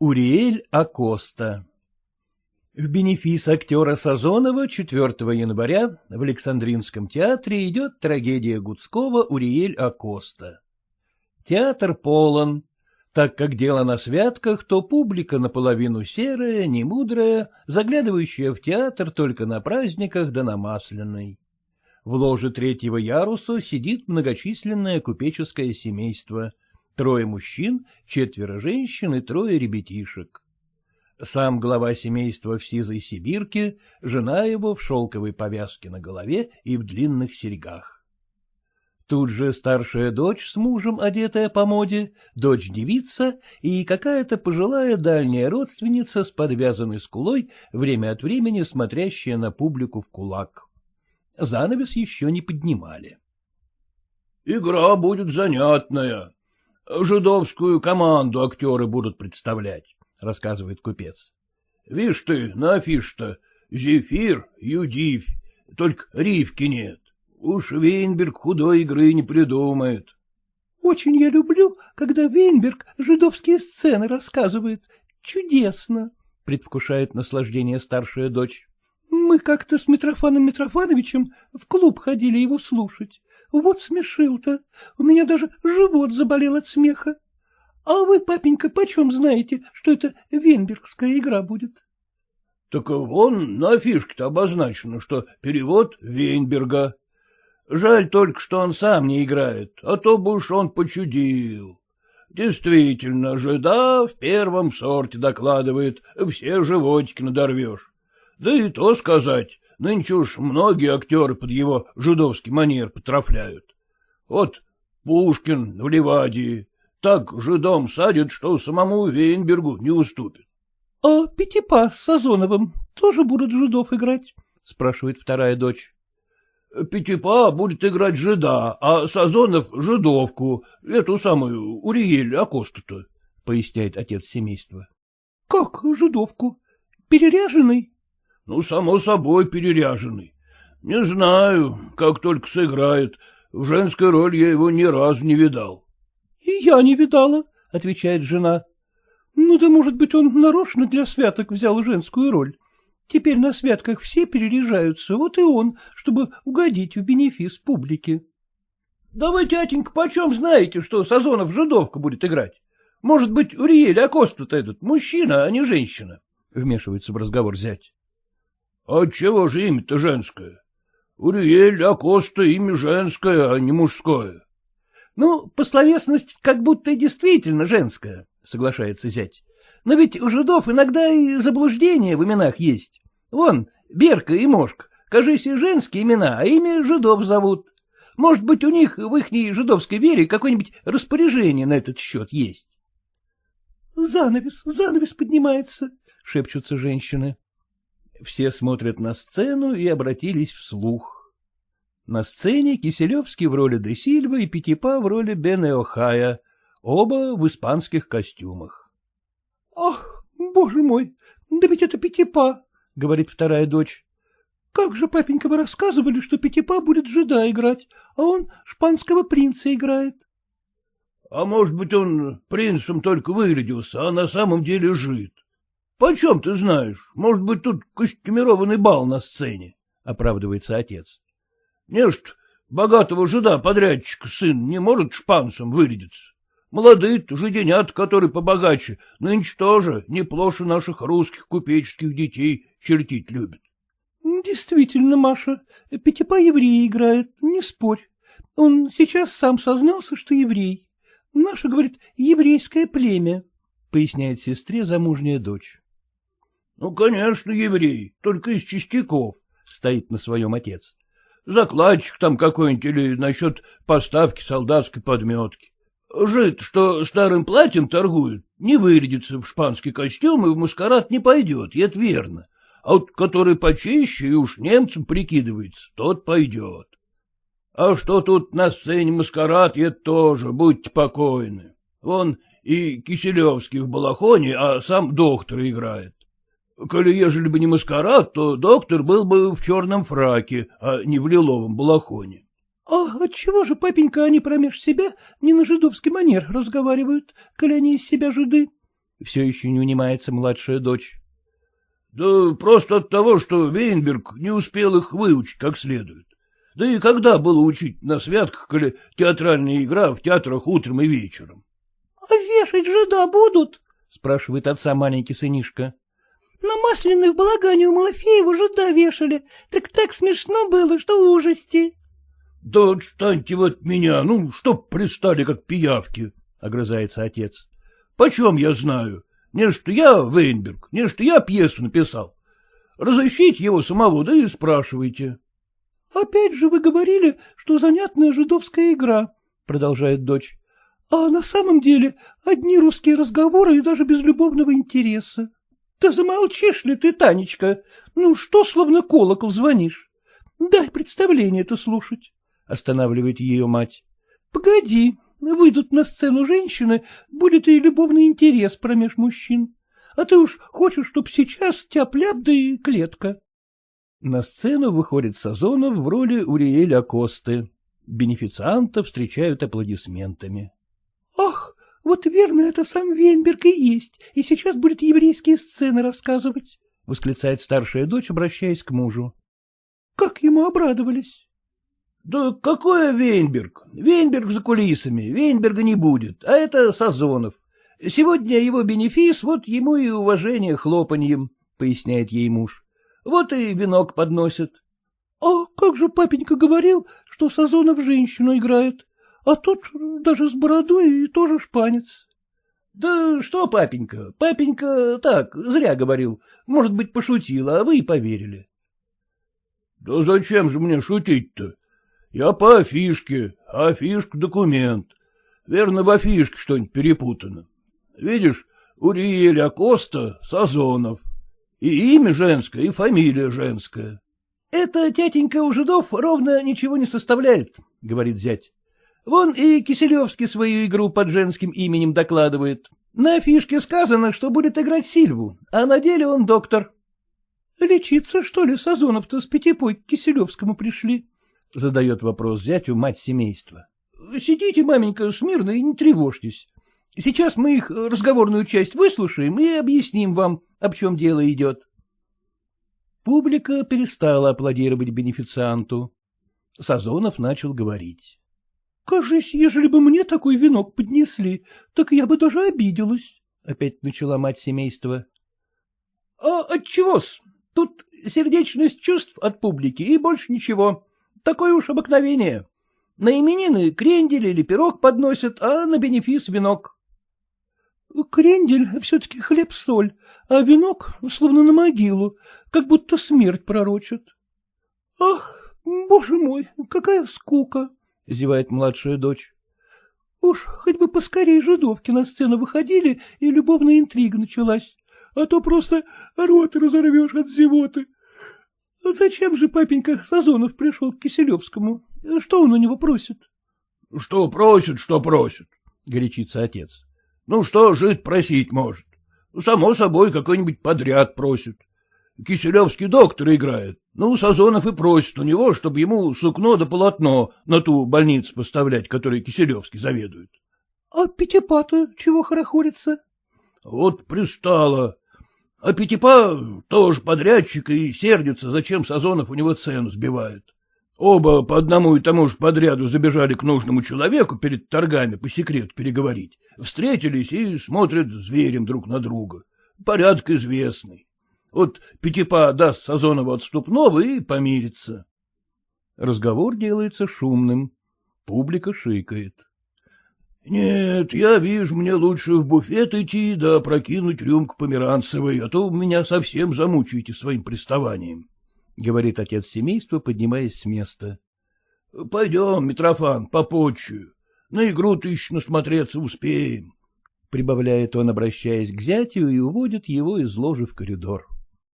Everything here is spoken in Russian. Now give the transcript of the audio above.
Уриэль Акоста В бенефис актера Сазонова 4 января в Александринском театре идет трагедия Гудского «Уриэль Акоста». Театр полон. Так как дело на святках, то публика наполовину серая, немудрая, заглядывающая в театр только на праздниках да на масляной. В ложе третьего яруса сидит многочисленное купеческое семейство — трое мужчин, четверо женщин и трое ребятишек. Сам глава семейства в сизой сибирке, жена его в шелковой повязке на голове и в длинных серьгах. Тут же старшая дочь с мужем, одетая по моде, дочь-девица и какая-то пожилая дальняя родственница с подвязанной скулой, время от времени смотрящая на публику в кулак. Занавес еще не поднимали. — Игра будет занятная, Жидовскую команду актеры будут представлять, — рассказывает купец. — Вишь ты, на афиш-то Зефир, Юдивь, только Ривки нет. Уж Вейнберг худой игры не придумает. — Очень я люблю, когда Вейнберг жидовские сцены рассказывает. Чудесно, — предвкушает наслаждение старшая дочь. Мы как-то с Митрофаном Митрофановичем в клуб ходили его слушать. Вот смешил-то. У меня даже живот заболел от смеха. А вы, папенька, почем знаете, что это венбергская игра будет? — Так вон на афишке-то обозначено, что перевод Вейнберга. Жаль только, что он сам не играет, а то бы уж он почудил. Действительно, жида в первом сорте докладывает, все животики надорвешь. Да и то сказать, нынче уж многие актеры под его жидовский манер потрафляют. Вот Пушкин в Ливадии так жидом садит, что самому Вейнбергу не уступит. — А Пятипа с Сазоновым тоже будут жидов играть? — спрашивает вторая дочь. — Пятипа будет играть жида, а Сазонов — жидовку, эту самую Уриель Акосту-то, — поясняет отец семейства. — Как жидовку? Переряженный? Ну, само собой, переряженный. Не знаю, как только сыграет. В женской роли я его ни разу не видал. — И я не видала, — отвечает жена. — Ну да, может быть, он нарочно для святок взял женскую роль. Теперь на святках все переряжаются, вот и он, чтобы угодить в бенефис публике. — Да вы, тятенька, почем знаете, что Сазонов жидовка будет играть? Может быть, Уриэль Акоста-то этот мужчина, а не женщина? — вмешивается в разговор зять. — Отчего же имя-то женское? Уриэль Акоста имя женское, а не мужское. — Ну, пословесность как будто и действительно женская, — соглашается зять. Но ведь у жидов иногда и заблуждения в именах есть. Вон, Берка и Мошка, кажись, и женские имена, а имя жидов зовут. Может быть, у них в ихней жидовской вере какое-нибудь распоряжение на этот счет есть. — Занавес, занавес поднимается, — шепчутся женщины. Все смотрят на сцену и обратились вслух. На сцене Киселевский в роли де Сильва и Пятипа в роли Бене Охая, оба в испанских костюмах. — Ах, боже мой, да ведь это Пятипа, — говорит вторая дочь. — Как же, папенька, вы рассказывали, что Пятипа будет жида играть, а он шпанского принца играет. — А может быть, он принцем только вырядился, а на самом деле жид. — Почем ты знаешь? Может быть, тут костюмированный бал на сцене, — оправдывается отец. — Нечто богатого жида-подрядчика сын не может шпанцем вырядиться. Молодые-то жиденят, которые побогаче, нынче тоже не плоше наших русских купеческих детей чертить любят. — Действительно, Маша, Пятипа еврей играет, не спорь. Он сейчас сам сознался, что еврей. Наше, говорит, еврейское племя, — поясняет сестре замужняя дочь. — Ну, конечно, еврей, только из частяков, — стоит на своем отец. Закладчик там какой-нибудь или насчет поставки солдатской подметки. Жид, что старым платьем торгует, не вырядится в шпанский костюм и в маскарад не пойдет, и это верно. А вот который почище и уж немцем прикидывается, тот пойдет. А что тут на сцене маскарад, это тоже, будьте покойны. Вон и Киселевский в балахоне, а сам доктор играет. Коли ежели бы не маскарад, то доктор был бы в черном фраке, а не в лиловом балахоне. — А отчего же, папенька, они промеж себя не на жидовский манер разговаривают, коли они из себя жиды? Все еще не унимается младшая дочь. — Да просто от того, что Вейнберг не успел их выучить как следует. Да и когда было учить на святках или театральная игра в театрах утром и вечером? — А вешать же да будут? — спрашивает отца маленький сынишка. — На масляной в балагане у Малафеева жуда вешали. Так так смешно было, что ужасти. — Да отстаньте вы от меня, ну, чтоб пристали, как пиявки, — огрызается отец. — Почем я знаю? Не что я Вейнберг, не что я пьесу написал. Разыщите его самого, да и спрашивайте. — Опять же вы говорили, что занятная жидовская игра, — продолжает дочь. — А на самом деле одни русские разговоры и даже без любовного интереса. — Да замолчишь ли ты, Танечка? Ну, что словно колокол звонишь? Дай представление это слушать, — останавливает ее мать. — Погоди, выйдут на сцену женщины, будет и любовный интерес промеж мужчин. А ты уж хочешь, чтоб сейчас тяп-ляп да и клетка. На сцену выходит Сазонов в роли Уриэля Косты. Бенефицианта встречают аплодисментами. — вот верно, это сам Венберг и есть, и сейчас будет еврейские сцены рассказывать, — восклицает старшая дочь, обращаясь к мужу. — Как ему обрадовались! — Да какой Вейнберг? Вейнберг за кулисами, Вейнберга не будет, а это Сазонов. Сегодня его бенефис, вот ему и уважение хлопаньем, — поясняет ей муж. Вот и венок подносят. — А как же папенька говорил, что Сазонов женщину играет, а тут даже с бородой и тоже шпанец. — Да что, папенька, папенька так, зря говорил, может быть, пошутил, а вы и поверили. — Да зачем же мне шутить-то? Я по афишке, а афишка — документ. Верно, в афишке что-нибудь перепутано. Видишь, Уриэль Акоста Сазонов. И имя женское, и фамилия женская. — Это, тятенька, у жидов ровно ничего не составляет, — говорит зять. Вон и Киселевский свою игру под женским именем докладывает. На афишке сказано, что будет играть Сильву, а на деле он доктор. — Лечиться, что ли, Сазонов-то с Пятипой к Киселевскому пришли? — задает вопрос зятю мать семейства. — Сидите, маменька, смирно и не тревожьтесь. Сейчас мы их разговорную часть выслушаем и объясним вам, об чем дело идет. Публика перестала аплодировать бенефицианту. Сазонов начал говорить. — Кажись, ежели бы мне такой венок поднесли, так я бы даже обиделась, — опять начала мать семейства. — А отчего-с? Тут сердечность чувств от публики и больше ничего. Такое уж обыкновение. На именины крендель или пирог подносят, а на бенефис венок. Крендель все-таки хлеб-соль, а венок словно на могилу, как будто смерть пророчат. — Ах, боже мой, какая скука! — зевает младшая дочь. — Уж хоть бы поскорее жидовки на сцену выходили, и любовная интрига началась, а то просто рот разорвешь от зевоты. А зачем же папенька Сазонов пришел к Киселевскому? Что он у него просит? — Что просит, что просит, — горячится отец. Ну, что жить просить может? Само собой, какой-нибудь подряд просит. Киселевский доктор играет. Ну, Сазонов и просит у него, чтобы ему сукно да полотно на ту больницу поставлять, которой Киселевский заведует. — А Пятипа-то чего хорохорится? — Вот пристало. А Пятипа тоже подрядчик и сердится, зачем Сазонов у него цену сбивает. Оба по одному и тому же подряду забежали к нужному человеку перед торгами по секрету переговорить. Встретились и смотрят зверем друг на друга. Порядок известный. Вот Пятипа даст Сазонову отступного и помирится. Разговор делается шумным. Публика шикает. — Нет, я вижу, мне лучше в буфет идти да прокинуть рюмку померанцевой, а то меня совсем замучаете своим приставанием. — говорит отец семейства, поднимаясь с места. — Пойдем, Митрофан, попотчую. На игру-то еще насмотреться успеем. Прибавляет он, обращаясь к зятю, и уводит его из ложи в коридор.